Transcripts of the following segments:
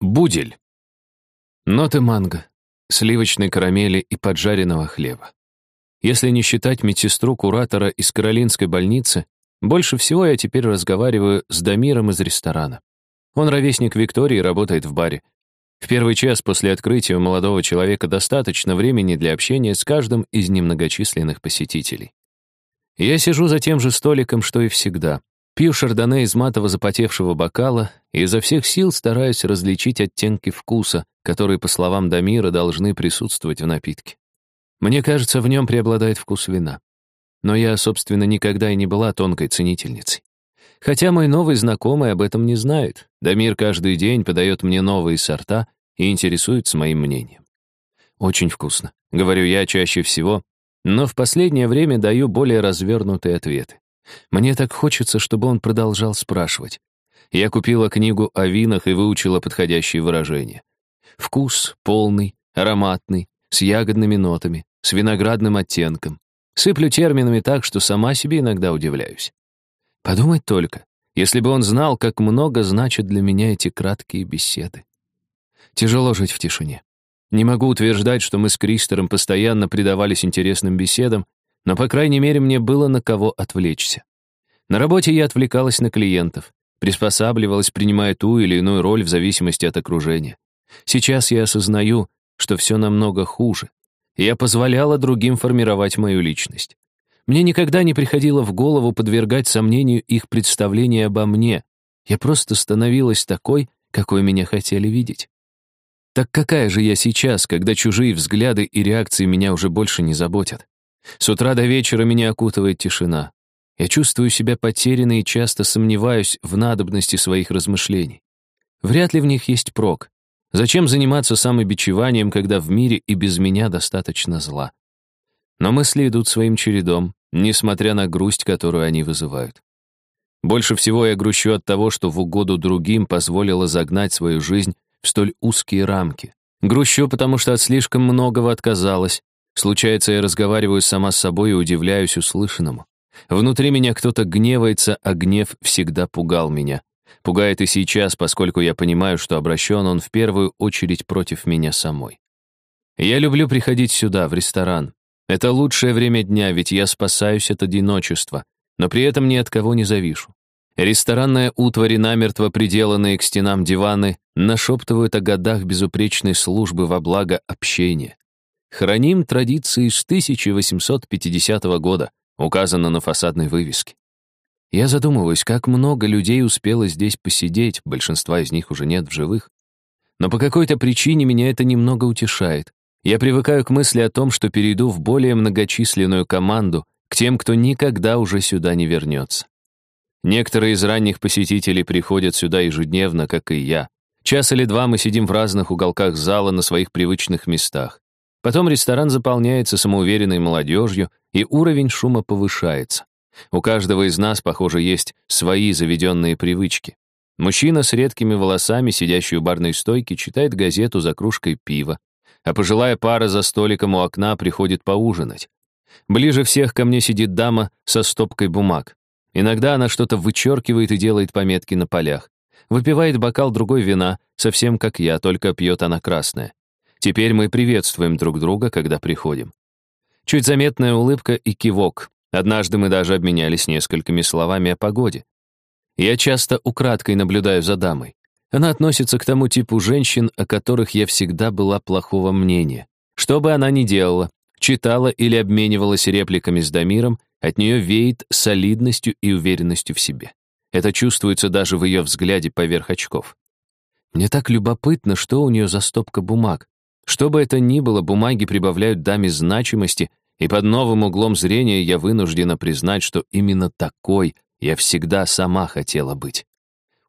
Будель. Ноты манго, сливочной карамели и поджаренного хлеба. Если не считать медсестру-куратора из Каролинской больницы, больше всего я теперь разговариваю с Дамиром из ресторана. Он ровесник Виктории и работает в баре. В первый час после открытия у молодого человека достаточно времени для общения с каждым из немногочисленных посетителей. Я сижу за тем же столиком, что и всегда. Пью шардоне из матово запотевшего бокала и изо всех сил стараюсь различить оттенки вкуса, которые, по словам Дамира, должны присутствовать в напитке. Мне кажется, в нем преобладает вкус вина. Но я, собственно, никогда и не была тонкой ценительницей. Хотя мой новый знакомый об этом не знает. Дамир каждый день подает мне новые сорта и интересуется моим мнением. Очень вкусно, говорю я чаще всего, но в последнее время даю более развернутые ответы. Мне так хочется, чтобы он продолжал спрашивать. Я купила книгу о винах и выучила подходящие выражения. Вкус полный, ароматный, с ягодными нотами, с виноградным оттенком. Сыплю терминами так, что сама себе иногда удивляюсь. Подумать только, если бы он знал, как много значат для меня эти краткие беседы. Тяжело жить в тишине. Не могу утверждать, что мы с Кристером постоянно предавались интересным беседам, но, по крайней мере, мне было на кого отвлечься. На работе я отвлекалась на клиентов, приспосабливалась, принимая ту или иную роль в зависимости от окружения. Сейчас я осознаю, что все намного хуже. Я позволяла другим формировать мою личность. Мне никогда не приходило в голову подвергать сомнению их представления обо мне. Я просто становилась такой, какой меня хотели видеть. Так какая же я сейчас, когда чужие взгляды и реакции меня уже больше не заботят? С утра до вечера меня окутывает тишина. Я чувствую себя потерянной и часто сомневаюсь в надобности своих размышлений. Вряд ли в них есть прок. Зачем заниматься самобичеванием, когда в мире и без меня достаточно зла? Но мысли идут своим чередом, несмотря на грусть, которую они вызывают. Больше всего я грущу от того, что в угоду другим позволила загнать свою жизнь в столь узкие рамки. Грущу, потому что от слишком многого отказалась, Случается, я разговариваю сама с собой и удивляюсь услышанному. Внутри меня кто-то гневается, а гнев всегда пугал меня. Пугает и сейчас, поскольку я понимаю, что обращен он в первую очередь против меня самой. Я люблю приходить сюда, в ресторан. Это лучшее время дня, ведь я спасаюсь от одиночества, но при этом ни от кого не завишу. Ресторанная утварь намертво приделанные к стенам диваны нашептывают о годах безупречной службы во благо общения. Храним традиции с 1850 года, указано на фасадной вывеске. Я задумываюсь, как много людей успело здесь посидеть, большинства из них уже нет в живых. Но по какой-то причине меня это немного утешает. Я привыкаю к мысли о том, что перейду в более многочисленную команду, к тем, кто никогда уже сюда не вернется. Некоторые из ранних посетителей приходят сюда ежедневно, как и я. Час или два мы сидим в разных уголках зала на своих привычных местах. Потом ресторан заполняется самоуверенной молодежью, и уровень шума повышается. У каждого из нас, похоже, есть свои заведенные привычки. Мужчина с редкими волосами, сидящий у барной стойки, читает газету за кружкой пива, а пожилая пара за столиком у окна приходит поужинать. Ближе всех ко мне сидит дама со стопкой бумаг. Иногда она что-то вычеркивает и делает пометки на полях. Выпивает бокал другой вина, совсем как я, только пьет она красное. Теперь мы приветствуем друг друга, когда приходим. Чуть заметная улыбка и кивок. Однажды мы даже обменялись несколькими словами о погоде. Я часто украдкой наблюдаю за дамой. Она относится к тому типу женщин, о которых я всегда была плохого мнения. Что бы она ни делала, читала или обменивалась репликами с Дамиром, от нее веет солидностью и уверенностью в себе. Это чувствуется даже в ее взгляде поверх очков. Мне так любопытно, что у нее за стопка бумаг. Что бы это ни было, бумаги прибавляют даме значимости, и под новым углом зрения я вынуждена признать, что именно такой я всегда сама хотела быть.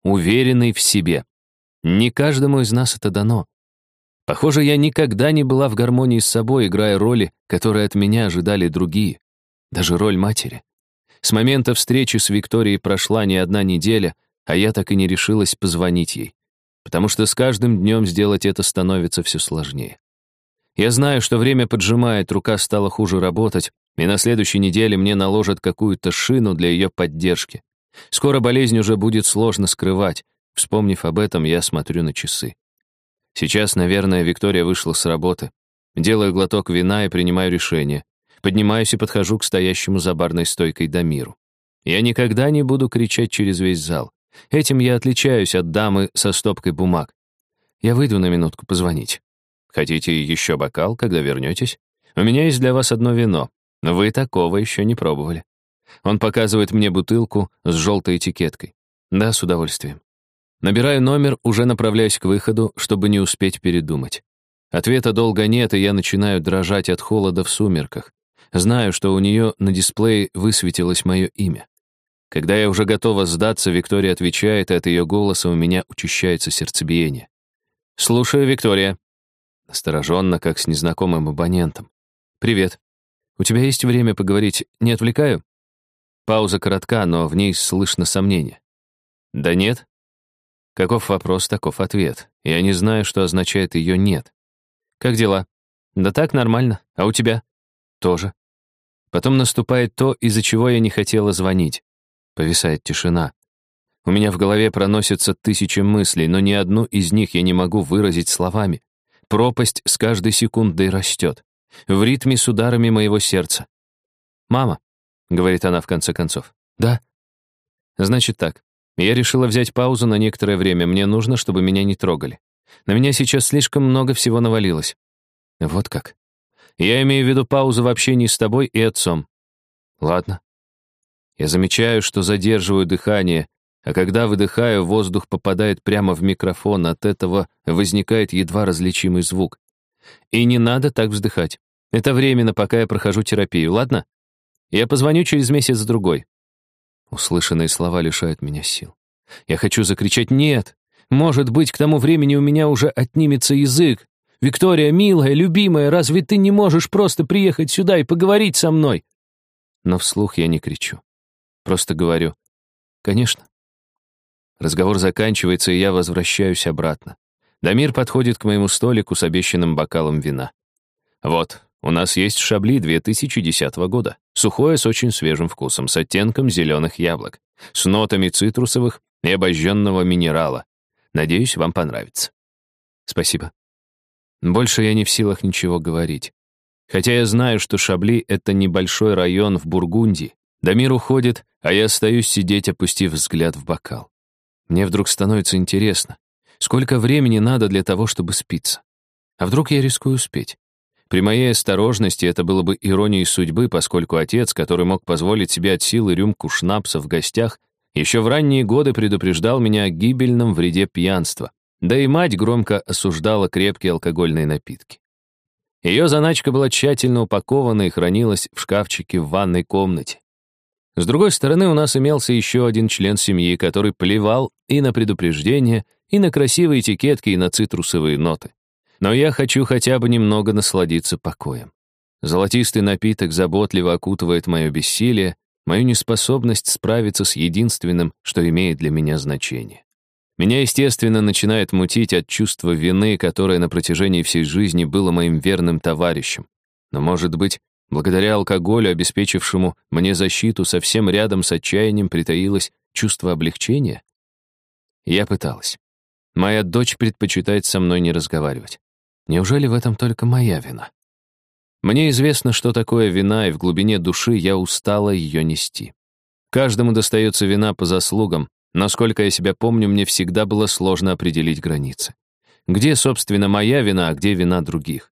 Уверенной в себе. Не каждому из нас это дано. Похоже, я никогда не была в гармонии с собой, играя роли, которые от меня ожидали другие. Даже роль матери. С момента встречи с Викторией прошла не одна неделя, а я так и не решилась позвонить ей потому что с каждым днем сделать это становится все сложнее. Я знаю, что время поджимает, рука стала хуже работать, и на следующей неделе мне наложат какую-то шину для ее поддержки. Скоро болезнь уже будет сложно скрывать. Вспомнив об этом, я смотрю на часы. Сейчас, наверное, Виктория вышла с работы. Делаю глоток вина и принимаю решение. Поднимаюсь и подхожу к стоящему за барной стойкой Дамиру. Я никогда не буду кричать через весь зал. Этим я отличаюсь от дамы со стопкой бумаг. Я выйду на минутку позвонить. Хотите еще бокал, когда вернетесь? У меня есть для вас одно вино. Вы такого еще не пробовали. Он показывает мне бутылку с желтой этикеткой. Да, с удовольствием. Набираю номер, уже направляюсь к выходу, чтобы не успеть передумать. Ответа долго нет, и я начинаю дрожать от холода в сумерках. Знаю, что у нее на дисплее высветилось мое имя. Когда я уже готова сдаться, Виктория отвечает, и от ее голоса у меня учащается сердцебиение. «Слушаю, Виктория». Остороженно, как с незнакомым абонентом. «Привет. У тебя есть время поговорить? Не отвлекаю?» Пауза коротка, но в ней слышно сомнение. «Да нет». Каков вопрос, таков ответ. Я не знаю, что означает ее «нет». «Как дела?» «Да так, нормально. А у тебя?» «Тоже». Потом наступает то, из-за чего я не хотела звонить. Повисает тишина. У меня в голове проносятся тысячи мыслей, но ни одну из них я не могу выразить словами. Пропасть с каждой секундой растет. В ритме с ударами моего сердца. «Мама», — говорит она в конце концов. «Да». «Значит так. Я решила взять паузу на некоторое время. Мне нужно, чтобы меня не трогали. На меня сейчас слишком много всего навалилось». «Вот как?» Я имею в виду паузу в общении с тобой и отцом. Ладно. Я замечаю, что задерживаю дыхание, а когда выдыхаю, воздух попадает прямо в микрофон, от этого возникает едва различимый звук. И не надо так вздыхать. Это временно, пока я прохожу терапию, ладно? Я позвоню через месяц-другой. Услышанные слова лишают меня сил. Я хочу закричать «нет». Может быть, к тому времени у меня уже отнимется язык, «Виктория, милая, любимая, разве ты не можешь просто приехать сюда и поговорить со мной?» Но вслух я не кричу. Просто говорю «Конечно». Разговор заканчивается, и я возвращаюсь обратно. Дамир подходит к моему столику с обещанным бокалом вина. «Вот, у нас есть шабли 2010 года. Сухое с очень свежим вкусом, с оттенком зеленых яблок, с нотами цитрусовых и обожженного минерала. Надеюсь, вам понравится». «Спасибо», больше я не в силах ничего говорить. Хотя я знаю, что Шабли — это небольшой район в Бургундии. Дамир уходит, а я остаюсь сидеть, опустив взгляд в бокал. Мне вдруг становится интересно, сколько времени надо для того, чтобы спиться. А вдруг я рискую успеть? При моей осторожности это было бы иронией судьбы, поскольку отец, который мог позволить себе от силы рюмку шнапса в гостях, еще в ранние годы предупреждал меня о гибельном вреде пьянства. Да и мать громко осуждала крепкие алкогольные напитки. Ее заначка была тщательно упакована и хранилась в шкафчике в ванной комнате. С другой стороны, у нас имелся еще один член семьи, который плевал и на предупреждения, и на красивые этикетки, и на цитрусовые ноты. Но я хочу хотя бы немного насладиться покоем. Золотистый напиток заботливо окутывает мое бессилие, мою неспособность справиться с единственным, что имеет для меня значение. Меня, естественно, начинает мутить от чувства вины, которое на протяжении всей жизни было моим верным товарищем. Но, может быть, благодаря алкоголю, обеспечившему мне защиту, совсем рядом с отчаянием притаилось чувство облегчения? Я пыталась. Моя дочь предпочитает со мной не разговаривать. Неужели в этом только моя вина? Мне известно, что такое вина, и в глубине души я устала ее нести. Каждому достается вина по заслугам, Насколько я себя помню, мне всегда было сложно определить границы. Где, собственно, моя вина, а где вина других?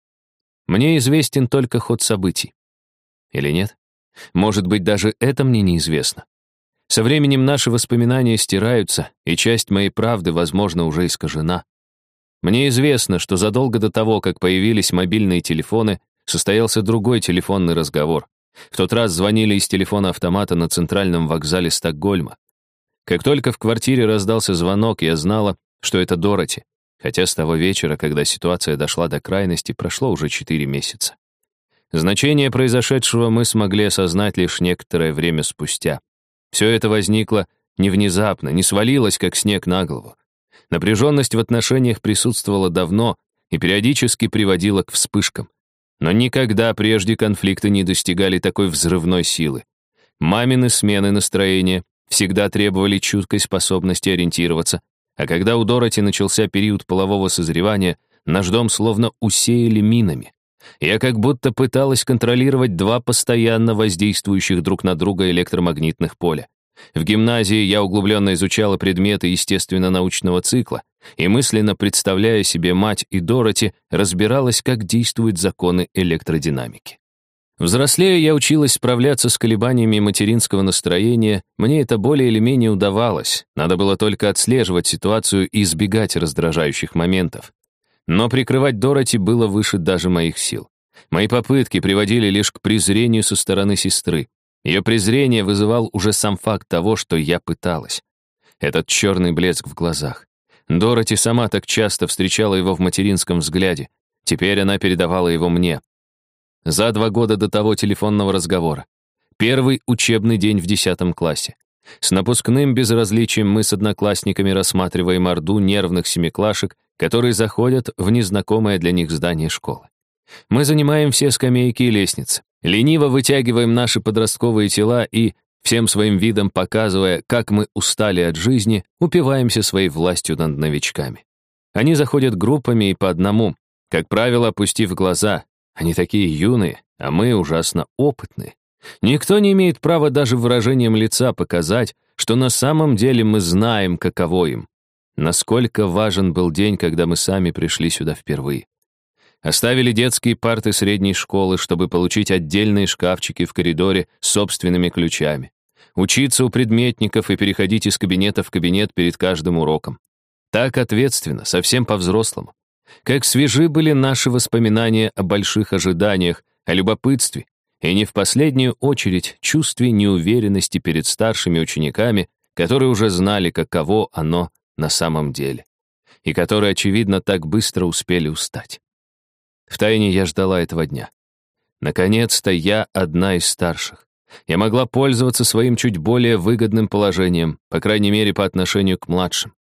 Мне известен только ход событий. Или нет? Может быть, даже это мне неизвестно. Со временем наши воспоминания стираются, и часть моей правды, возможно, уже искажена. Мне известно, что задолго до того, как появились мобильные телефоны, состоялся другой телефонный разговор. В тот раз звонили из телефона автомата на центральном вокзале Стокгольма. Как только в квартире раздался звонок, я знала, что это Дороти, хотя с того вечера, когда ситуация дошла до крайности, прошло уже четыре месяца. Значение произошедшего мы смогли осознать лишь некоторое время спустя. Все это возникло не внезапно, не свалилось, как снег на голову. Напряженность в отношениях присутствовала давно и периодически приводила к вспышкам. Но никогда прежде конфликты не достигали такой взрывной силы. Мамины смены настроения, всегда требовали чуткой способности ориентироваться, А когда у Дороти начался период полового созревания, наш дом словно усеяли минами. Я как будто пыталась контролировать два постоянно воздействующих друг на друга электромагнитных поля. В гимназии я углубленно изучала предметы естественно-научного цикла и, мысленно представляя себе мать и Дороти, разбиралась, как действуют законы электродинамики. Взрослея, я училась справляться с колебаниями материнского настроения, мне это более или менее удавалось, надо было только отслеживать ситуацию и избегать раздражающих моментов. Но прикрывать Дороти было выше даже моих сил. Мои попытки приводили лишь к презрению со стороны сестры. Ее презрение вызывал уже сам факт того, что я пыталась. Этот черный блеск в глазах. Дороти сама так часто встречала его в материнском взгляде. Теперь она передавала его мне. За два года до того телефонного разговора. Первый учебный день в десятом классе. С напускным безразличием мы с одноклассниками рассматриваем орду нервных семиклашек, которые заходят в незнакомое для них здание школы. Мы занимаем все скамейки и лестницы, лениво вытягиваем наши подростковые тела и, всем своим видом показывая, как мы устали от жизни, упиваемся своей властью над новичками. Они заходят группами и по одному, как правило, опустив глаза. Они такие юные, а мы ужасно опытные. Никто не имеет права даже выражением лица показать, что на самом деле мы знаем, каково им. Насколько важен был день, когда мы сами пришли сюда впервые. Оставили детские парты средней школы, чтобы получить отдельные шкафчики в коридоре с собственными ключами. Учиться у предметников и переходить из кабинета в кабинет перед каждым уроком. Так ответственно, совсем по-взрослому. Как свежи были наши воспоминания о больших ожиданиях, о любопытстве, и не в последнюю очередь чувстве неуверенности перед старшими учениками, которые уже знали, каково оно на самом деле, и которые, очевидно, так быстро успели устать. Втайне я ждала этого дня. Наконец-то я одна из старших. Я могла пользоваться своим чуть более выгодным положением, по крайней мере, по отношению к младшим.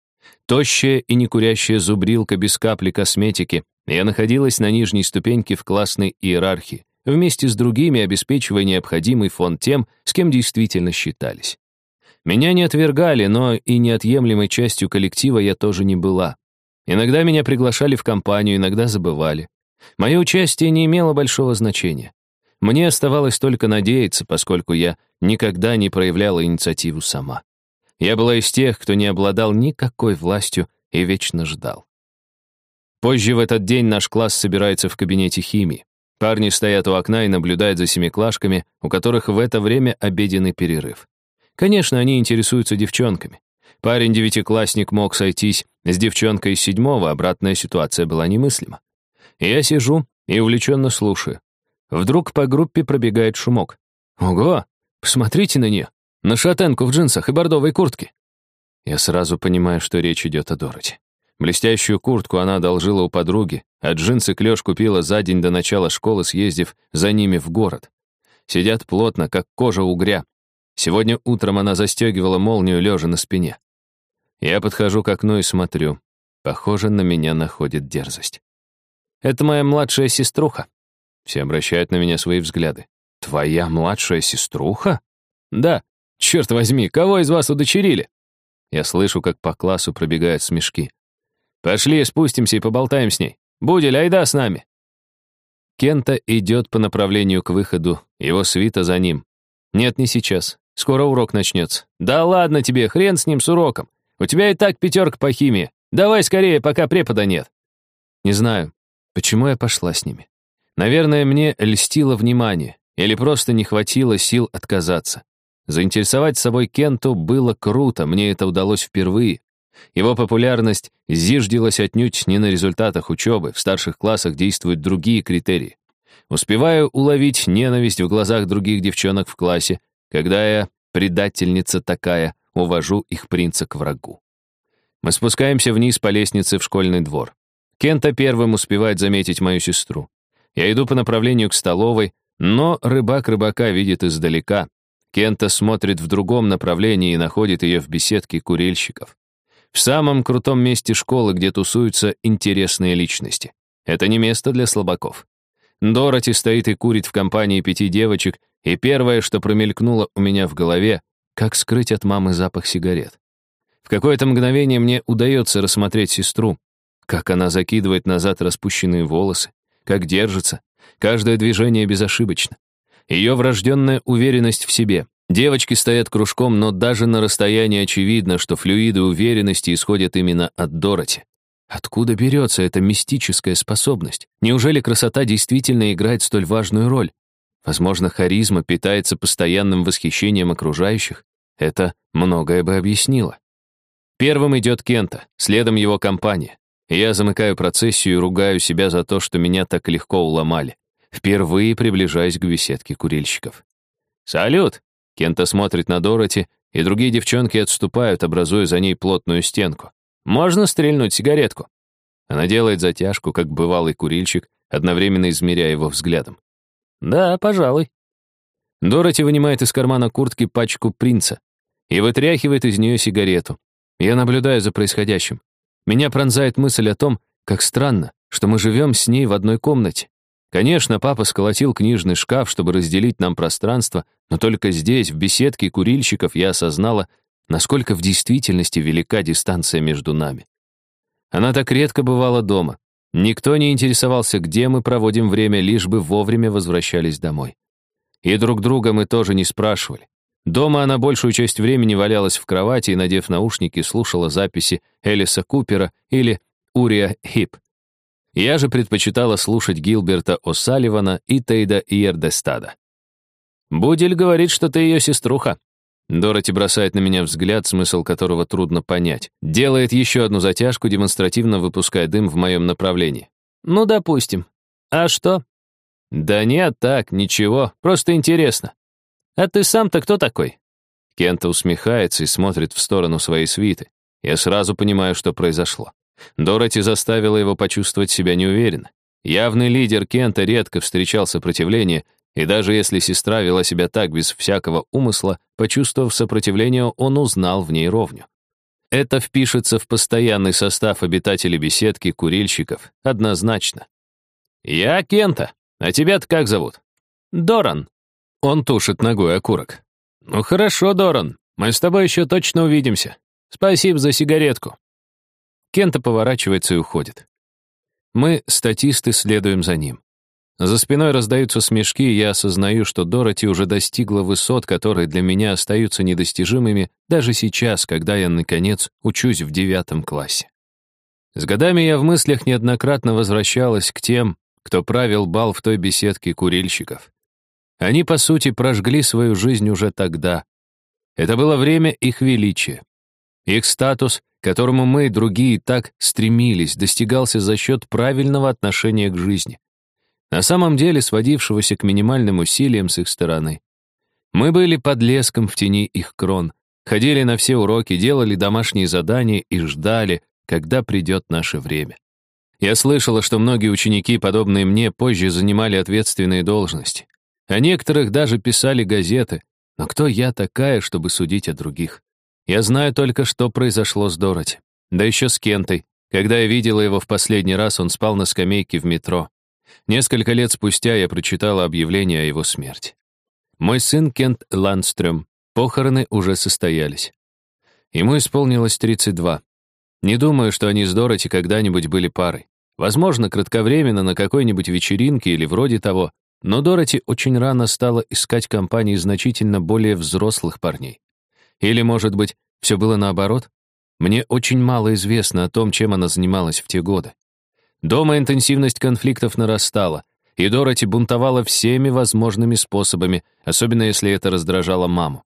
Тощая и некурящая зубрилка без капли косметики, я находилась на нижней ступеньке в классной иерархии, вместе с другими обеспечивая необходимый фон тем, с кем действительно считались. Меня не отвергали, но и неотъемлемой частью коллектива я тоже не была. Иногда меня приглашали в компанию, иногда забывали. Мое участие не имело большого значения. Мне оставалось только надеяться, поскольку я никогда не проявляла инициативу сама. Я была из тех, кто не обладал никакой властью и вечно ждал. Позже в этот день наш класс собирается в кабинете химии. Парни стоят у окна и наблюдают за семиклашками, у которых в это время обеденный перерыв. Конечно, они интересуются девчонками. Парень-девятиклассник мог сойтись с девчонкой из седьмого, обратная ситуация была немыслима. Я сижу и увлеченно слушаю. Вдруг по группе пробегает шумок. Ого, посмотрите на нее, на шатенку в джинсах и бордовой куртке. Я сразу понимаю, что речь идет о Дороти. Блестящую куртку она одолжила у подруги, а джинсы Клёш купила за день до начала школы, съездив за ними в город. Сидят плотно, как кожа угря. Сегодня утром она застегивала молнию, лежа на спине. Я подхожу к окну и смотрю. Похоже, на меня находит дерзость. Это моя младшая сеструха. Все обращают на меня свои взгляды. Твоя младшая сеструха? Да. Черт возьми, кого из вас удочерили? Я слышу, как по классу пробегают смешки. Пошли, спустимся и поболтаем с ней. Будель, айда с нами. Кента идет по направлению к выходу, его свита за ним. Нет, не сейчас. Скоро урок начнется. Да ладно тебе, хрен с ним с уроком. У тебя и так пятерка по химии. Давай скорее, пока препода нет. Не знаю, почему я пошла с ними. Наверное, мне льстило внимание, или просто не хватило сил отказаться. Заинтересовать собой Кенту было круто, мне это удалось впервые. Его популярность зиждилась отнюдь не на результатах учебы, в старших классах действуют другие критерии. Успеваю уловить ненависть в глазах других девчонок в классе, когда я, предательница такая, увожу их принца к врагу. Мы спускаемся вниз по лестнице в школьный двор. Кента первым успевает заметить мою сестру. Я иду по направлению к столовой, но рыбак рыбака видит издалека. Кента смотрит в другом направлении и находит ее в беседке курильщиков. В самом крутом месте школы, где тусуются интересные личности. Это не место для слабаков. Дороти стоит и курит в компании пяти девочек, и первое, что промелькнуло у меня в голове, как скрыть от мамы запах сигарет. В какое-то мгновение мне удается рассмотреть сестру, как она закидывает назад распущенные волосы, как держится, каждое движение безошибочно. Ее врожденная уверенность в себе. Девочки стоят кружком, но даже на расстоянии очевидно, что флюиды уверенности исходят именно от Дороти. Откуда берется эта мистическая способность? Неужели красота действительно играет столь важную роль? Возможно, харизма питается постоянным восхищением окружающих. Это многое бы объяснило. Первым идет Кента, следом его компания. Я замыкаю процессию и ругаю себя за то, что меня так легко уломали. Впервые приближаюсь к беседке курильщиков. «Салют!» Кента смотрит на Дороти, и другие девчонки отступают, образуя за ней плотную стенку. «Можно стрельнуть сигаретку?» Она делает затяжку, как бывалый курильщик, одновременно измеряя его взглядом. «Да, пожалуй». Дороти вынимает из кармана куртки пачку принца и вытряхивает из нее сигарету. Я наблюдаю за происходящим. Меня пронзает мысль о том, как странно, что мы живем с ней в одной комнате. Конечно, папа сколотил книжный шкаф, чтобы разделить нам пространство, но только здесь, в беседке курильщиков, я осознала, насколько в действительности велика дистанция между нами. Она так редко бывала дома. Никто не интересовался, где мы проводим время, лишь бы вовремя возвращались домой. И друг друга мы тоже не спрашивали. Дома она большую часть времени валялась в кровати и, надев наушники, слушала записи Элиса Купера или Урия Хип. Я же предпочитала слушать Гилберта О'Салливана и Тейда Иердестада. «Будель говорит, что ты ее сеструха». Дороти бросает на меня взгляд, смысл которого трудно понять. Делает еще одну затяжку, демонстративно выпуская дым в моем направлении. «Ну, допустим. А что?» «Да нет, так, ничего, просто интересно. А ты сам-то кто такой?» Кента усмехается и смотрит в сторону своей свиты. Я сразу понимаю, что произошло. Дороти заставила его почувствовать себя неуверенно. Явный лидер Кента редко встречал сопротивление, и даже если сестра вела себя так без всякого умысла, почувствовав сопротивление, он узнал в ней ровню. Это впишется в постоянный состав обитателей беседки курильщиков, однозначно. «Я Кента, а тебя-то как зовут?» «Доран». Он тушит ногой окурок. «Ну хорошо, Доран, мы с тобой еще точно увидимся. Спасибо за сигаретку». Кента поворачивается и уходит. Мы, статисты, следуем за ним. За спиной раздаются смешки, и я осознаю, что Дороти уже достигла высот, которые для меня остаются недостижимыми даже сейчас, когда я, наконец, учусь в девятом классе. С годами я в мыслях неоднократно возвращалась к тем, кто правил бал в той беседке курильщиков. Они, по сути, прожгли свою жизнь уже тогда. Это было время их величия. Их статус, которому мы, другие, так стремились, достигался за счет правильного отношения к жизни на самом деле сводившегося к минимальным усилиям с их стороны. Мы были подлеском в тени их крон, ходили на все уроки, делали домашние задания и ждали, когда придет наше время. Я слышала, что многие ученики, подобные мне, позже занимали ответственные должности. А некоторых даже писали газеты. Но кто я такая, чтобы судить о других? Я знаю только, что произошло с Дороти. Да еще с Кентой. Когда я видела его в последний раз, он спал на скамейке в метро. Несколько лет спустя я прочитала объявление о его смерти. Мой сын Кент Ландстрём. Похороны уже состоялись. Ему исполнилось 32. Не думаю, что они с Дороти когда-нибудь были парой. Возможно, кратковременно на какой-нибудь вечеринке или вроде того, но Дороти очень рано стала искать компании значительно более взрослых парней. Или, может быть, все было наоборот? Мне очень мало известно о том, чем она занималась в те годы. Дома интенсивность конфликтов нарастала, и Дороти бунтовала всеми возможными способами, особенно если это раздражало маму.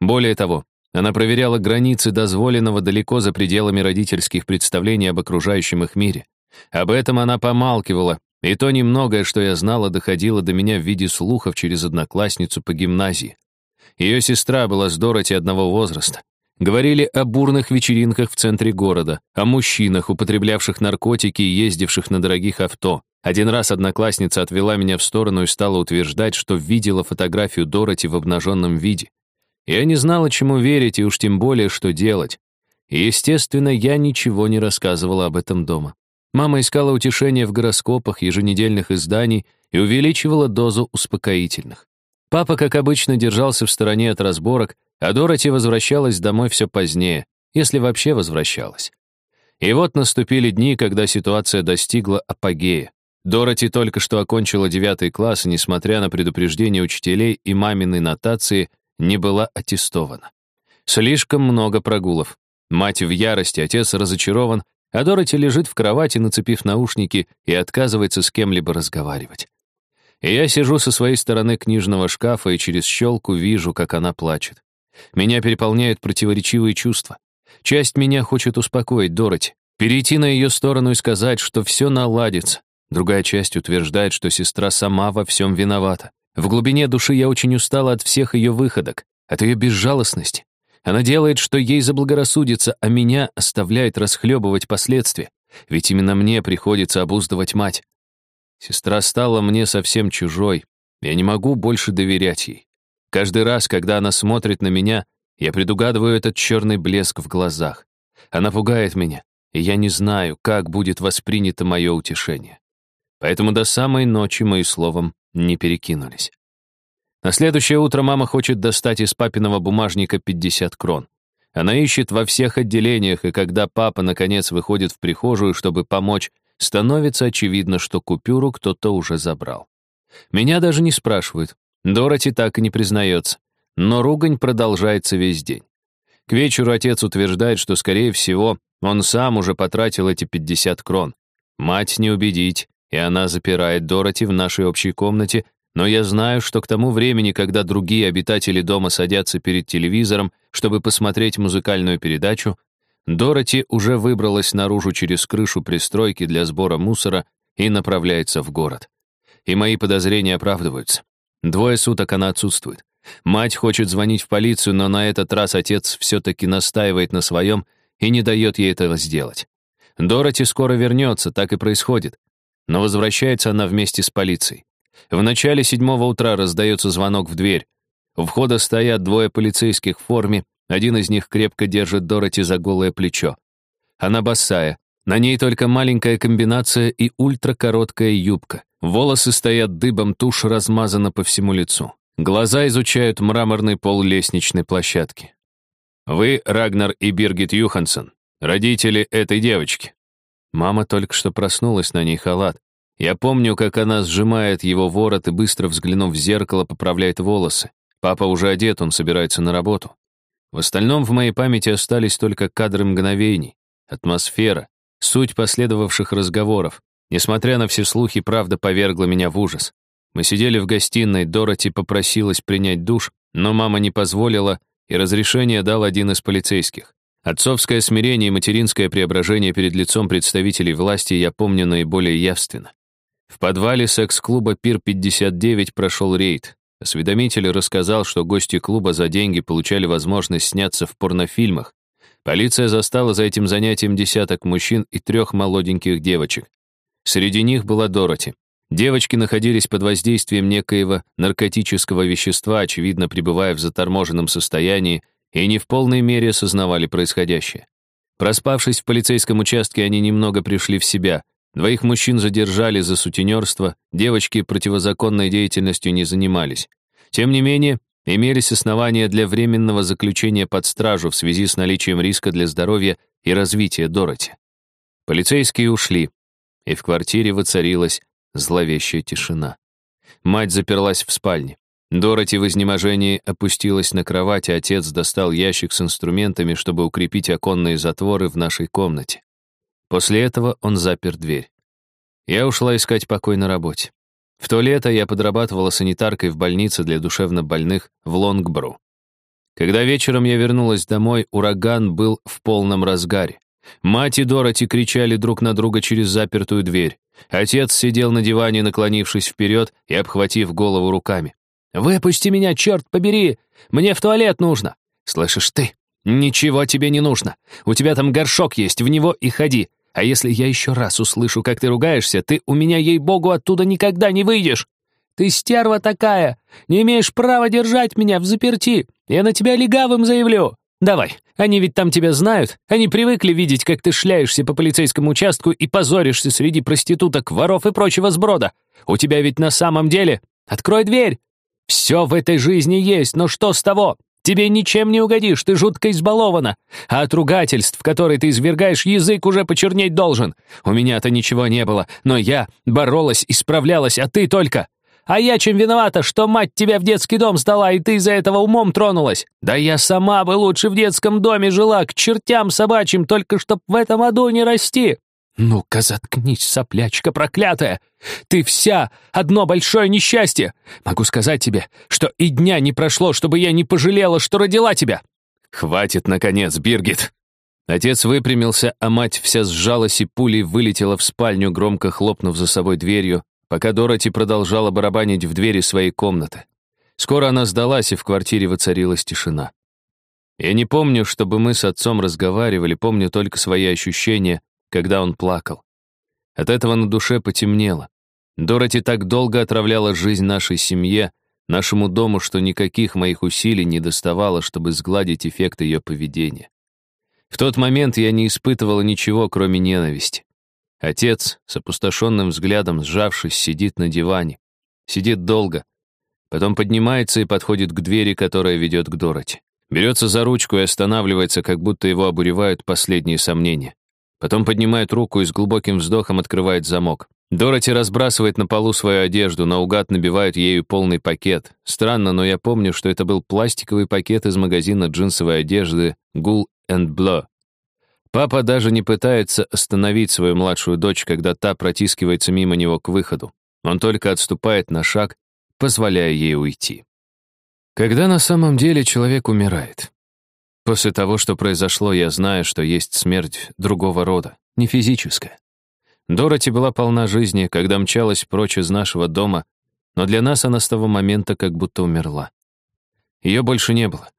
Более того, она проверяла границы дозволенного далеко за пределами родительских представлений об окружающем их мире. Об этом она помалкивала, и то немногое, что я знала, доходило до меня в виде слухов через одноклассницу по гимназии. Ее сестра была с Дороти одного возраста. Говорили о бурных вечеринках в центре города, о мужчинах, употреблявших наркотики и ездивших на дорогих авто. Один раз одноклассница отвела меня в сторону и стала утверждать, что видела фотографию Дороти в обнаженном виде. Я не знала, чему верить и уж тем более, что делать. И, естественно, я ничего не рассказывала об этом дома. Мама искала утешения в гороскопах, еженедельных изданий и увеличивала дозу успокоительных. Папа, как обычно, держался в стороне от разборок, а Дороти возвращалась домой все позднее. если вообще возвращалась. И вот наступили дни, когда ситуация достигла апогея. Дороти только что окончила девятый класс, и, несмотря на предупреждение учителей и мамины нотации, не была аттестована. Слишком много прогулов. Мать в ярости, отец разочарован, а Дороти лежит в кровати, нацепив наушники, и отказывается с кем-либо разговаривать. И я сижу со своей стороны книжного шкафа и через щелку вижу, как она плачет. Меня переполняют противоречивые чувства. Часть меня хочет успокоить Дороти, перейти на ее сторону и сказать, что все наладится. Другая часть утверждает, что сестра сама во всем виновата. В глубине души я очень устала от всех ее выходок, от ее безжалостности. Она делает, что ей заблагорассудится, а меня оставляет расхлебывать последствия. Ведь именно мне приходится обуздывать мать. Сестра стала мне совсем чужой. Я не могу больше доверять ей. Каждый раз, когда она смотрит на меня, я предугадываю этот черный блеск в глазах. Она пугает меня, и я не знаю, как будет воспринято мое утешение. Поэтому до самой ночи мои словом не перекинулись. На следующее утро мама хочет достать из папиного бумажника 50 крон. Она ищет во всех отделениях, и когда папа, наконец, выходит в прихожую, чтобы помочь, становится очевидно, что купюру кто-то уже забрал. Меня даже не спрашивают. Дороти так и не признается. Но ругань продолжается весь день. К вечеру отец утверждает, что, скорее всего, он сам уже потратил эти 50 крон. Мать не убедить, и она запирает Дороти в нашей общей комнате, но я знаю, что к тому времени, когда другие обитатели дома садятся перед телевизором, чтобы посмотреть музыкальную передачу, Дороти уже выбралась наружу через крышу пристройки для сбора мусора и направляется в город. И мои подозрения оправдываются. Двое суток она отсутствует. Мать хочет звонить в полицию, но на этот раз отец все-таки настаивает на своем и не дает ей этого сделать. Дороти скоро вернется, так и происходит. Но возвращается она вместе с полицией. В начале седьмого утра раздается звонок в дверь. У входа стоят двое полицейских в форме, один из них крепко держит Дороти за голое плечо. Она босая, на ней только маленькая комбинация и ультракороткая юбка. Волосы стоят дыбом, тушь размазана по всему лицу. Глаза изучают мраморный пол лестничной площадки. «Вы, Рагнар и Биргит Юхансон, родители этой девочки». Мама только что проснулась, на ней халат. Я помню, как она сжимает его ворот и, быстро взглянув в зеркало, поправляет волосы. Папа уже одет, он собирается на работу. В остальном в моей памяти остались только кадры мгновений, атмосфера, суть последовавших разговоров. Несмотря на все слухи, правда повергла меня в ужас. Мы сидели в гостиной, Дороти попросилась принять душ, но мама не позволила, и разрешение дал один из полицейских. Отцовское смирение и материнское преображение перед лицом представителей власти я помню наиболее явственно. В подвале секс-клуба «Пир-59» прошел рейд. Осведомитель рассказал, что гости клуба за деньги получали возможность сняться в порнофильмах. Полиция застала за этим занятием десяток мужчин и трех молоденьких девочек. Среди них была Дороти. Девочки находились под воздействием некоего наркотического вещества, очевидно, пребывая в заторможенном состоянии, и не в полной мере осознавали происходящее. Проспавшись в полицейском участке, они немного пришли в себя — Двоих мужчин задержали за сутенерство, девочки противозаконной деятельностью не занимались. Тем не менее, имелись основания для временного заключения под стражу в связи с наличием риска для здоровья и развития Дороти. Полицейские ушли, и в квартире воцарилась зловещая тишина. Мать заперлась в спальне. Дороти в изнеможении опустилась на кровать, а отец достал ящик с инструментами, чтобы укрепить оконные затворы в нашей комнате. После этого он запер дверь. Я ушла искать покой на работе. В то лето я подрабатывала санитаркой в больнице для душевнобольных в Лонгбру. Когда вечером я вернулась домой, ураган был в полном разгаре. Мать и Дороти кричали друг на друга через запертую дверь. Отец сидел на диване, наклонившись вперед и обхватив голову руками. «Выпусти меня, черт побери! Мне в туалет нужно!» «Слышишь ты? Ничего тебе не нужно. У тебя там горшок есть, в него и ходи. А если я еще раз услышу, как ты ругаешься, ты у меня, ей-богу, оттуда никогда не выйдешь. Ты стерва такая, не имеешь права держать меня в заперти. Я на тебя легавым заявлю. Давай, они ведь там тебя знают. Они привыкли видеть, как ты шляешься по полицейскому участку и позоришься среди проституток, воров и прочего сброда. У тебя ведь на самом деле... Открой дверь. Все в этой жизни есть, но что с того? Тебе ничем не угодишь, ты жутко избалована. А от ругательств, которые ты извергаешь, язык уже почернеть должен. У меня-то ничего не было, но я боролась и справлялась, а ты только... А я чем виновата, что мать тебя в детский дом сдала, и ты из-за этого умом тронулась? Да я сама бы лучше в детском доме жила, к чертям собачьим, только чтоб в этом аду не расти. «Ну-ка, заткнись, соплячка проклятая! Ты вся одно большое несчастье! Могу сказать тебе, что и дня не прошло, чтобы я не пожалела, что родила тебя!» «Хватит, наконец, Биргит!» Отец выпрямился, а мать вся сжалась и пулей вылетела в спальню, громко хлопнув за собой дверью, пока Дороти продолжала барабанить в двери своей комнаты. Скоро она сдалась, и в квартире воцарилась тишина. Я не помню, чтобы мы с отцом разговаривали, помню только свои ощущения, когда он плакал. От этого на душе потемнело. Дороти так долго отравляла жизнь нашей семье, нашему дому, что никаких моих усилий не доставало, чтобы сгладить эффект ее поведения. В тот момент я не испытывала ничего, кроме ненависти. Отец, с опустошенным взглядом, сжавшись, сидит на диване. Сидит долго. Потом поднимается и подходит к двери, которая ведет к Дороти. Берется за ручку и останавливается, как будто его обуревают последние сомнения. Потом поднимает руку и с глубоким вздохом открывает замок. Дороти разбрасывает на полу свою одежду, наугад набивает ею полный пакет. Странно, но я помню, что это был пластиковый пакет из магазина джинсовой одежды Gull Blow. Папа даже не пытается остановить свою младшую дочь, когда та протискивается мимо него к выходу. Он только отступает на шаг, позволяя ей уйти. Когда на самом деле человек умирает? После того, что произошло, я знаю, что есть смерть другого рода, не физическая. Дороти была полна жизни, когда мчалась прочь из нашего дома, но для нас она с того момента как будто умерла. Ее больше не было.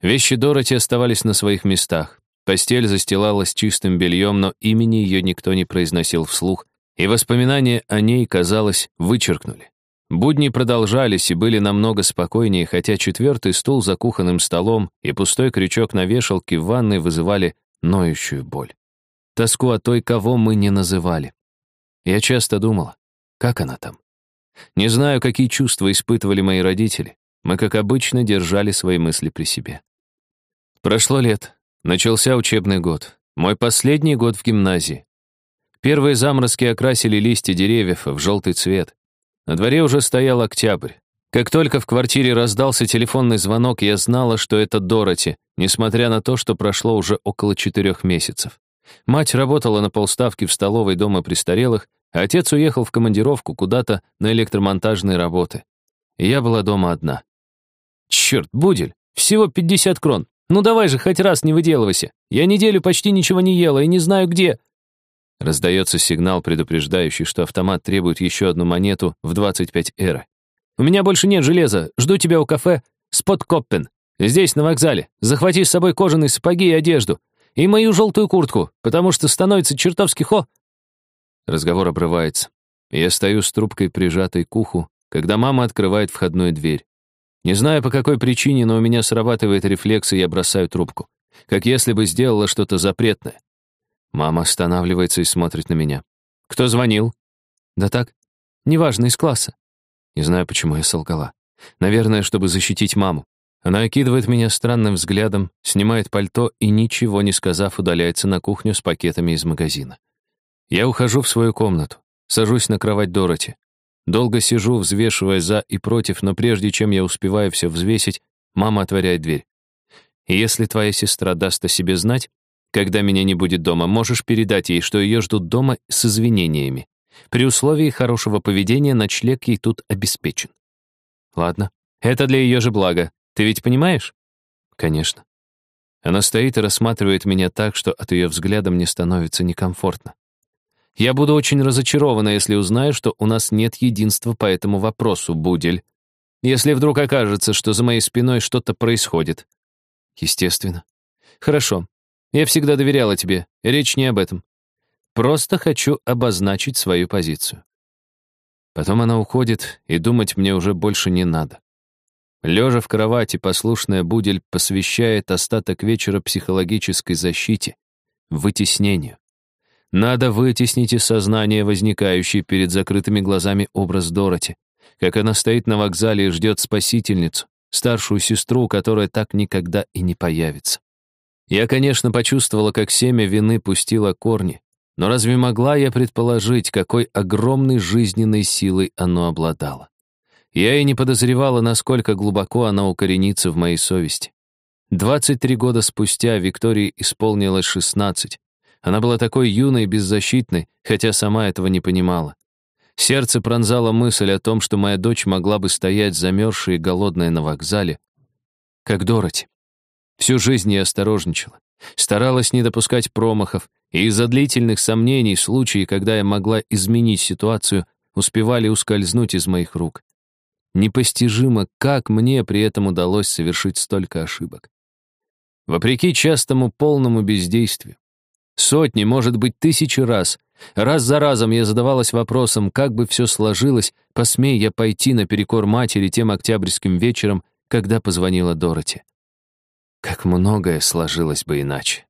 Вещи Дороти оставались на своих местах. Постель застилалась чистым бельем, но имени ее никто не произносил вслух, и воспоминания о ней, казалось, вычеркнули. Будни продолжались и были намного спокойнее, хотя четвертый стул за кухонным столом и пустой крючок на вешалке в ванной вызывали ноющую боль. Тоску о той, кого мы не называли. Я часто думала, как она там? Не знаю, какие чувства испытывали мои родители. Мы, как обычно, держали свои мысли при себе. Прошло лет, Начался учебный год. Мой последний год в гимназии. Первые заморозки окрасили листья деревьев в желтый цвет. На дворе уже стоял октябрь. Как только в квартире раздался телефонный звонок, я знала, что это Дороти, несмотря на то, что прошло уже около четырех месяцев. Мать работала на полставки в столовой дома престарелых, а отец уехал в командировку куда-то на электромонтажные работы. Я была дома одна. Черт, Будель, всего 50 крон. Ну давай же, хоть раз не выделывайся. Я неделю почти ничего не ела и не знаю где». Раздается сигнал, предупреждающий, что автомат требует еще одну монету в 25 эра. «У меня больше нет железа. Жду тебя у кафе Спот Коппен. Здесь, на вокзале. Захвати с собой кожаные сапоги и одежду. И мою желтую куртку, потому что становится чертовски хо...» Разговор обрывается. Я стою с трубкой, прижатой к уху, когда мама открывает входную дверь. Не знаю, по какой причине, но у меня срабатывает рефлекс, и я бросаю трубку. Как если бы сделала что-то запретное. Мама останавливается и смотрит на меня. «Кто звонил?» «Да так. Неважно, из класса». Не знаю, почему я солгала. Наверное, чтобы защитить маму. Она окидывает меня странным взглядом, снимает пальто и, ничего не сказав, удаляется на кухню с пакетами из магазина. Я ухожу в свою комнату, сажусь на кровать Дороти. Долго сижу, взвешивая за и против, но прежде чем я успеваю все взвесить, мама отворяет дверь. И если твоя сестра даст о себе знать, когда меня не будет дома, можешь передать ей, что ее ждут дома с извинениями. При условии хорошего поведения ночлег ей тут обеспечен. Ладно, это для ее же блага. Ты ведь понимаешь? Конечно. Она стоит и рассматривает меня так, что от ее взгляда мне становится некомфортно. Я буду очень разочарована, если узнаю, что у нас нет единства по этому вопросу, Будель. Если вдруг окажется, что за моей спиной что-то происходит. Естественно. Хорошо. Я всегда доверяла тебе. Речь не об этом. Просто хочу обозначить свою позицию. Потом она уходит, и думать мне уже больше не надо. Лежа в кровати, послушная Будель посвящает остаток вечера психологической защите, вытеснению. Надо вытеснить из сознания возникающий перед закрытыми глазами образ Дороти, как она стоит на вокзале и ждет спасительницу, старшую сестру, которая так никогда и не появится. Я, конечно, почувствовала, как семя вины пустило корни, но разве могла я предположить, какой огромной жизненной силой оно обладало? Я и не подозревала, насколько глубоко она укоренится в моей совести. 23 года спустя Виктории исполнилось 16. Она была такой юной и беззащитной, хотя сама этого не понимала. Сердце пронзало мысль о том, что моя дочь могла бы стоять замерзшая и голодная на вокзале, как Дороти. Всю жизнь я осторожничала, старалась не допускать промахов, и из-за длительных сомнений случаи, когда я могла изменить ситуацию, успевали ускользнуть из моих рук. Непостижимо, как мне при этом удалось совершить столько ошибок. Вопреки частому полному бездействию. Сотни, может быть, тысячи раз. Раз за разом я задавалась вопросом, как бы все сложилось, посмей я пойти наперекор матери тем октябрьским вечером, когда позвонила Дороти. Как многое сложилось бы иначе.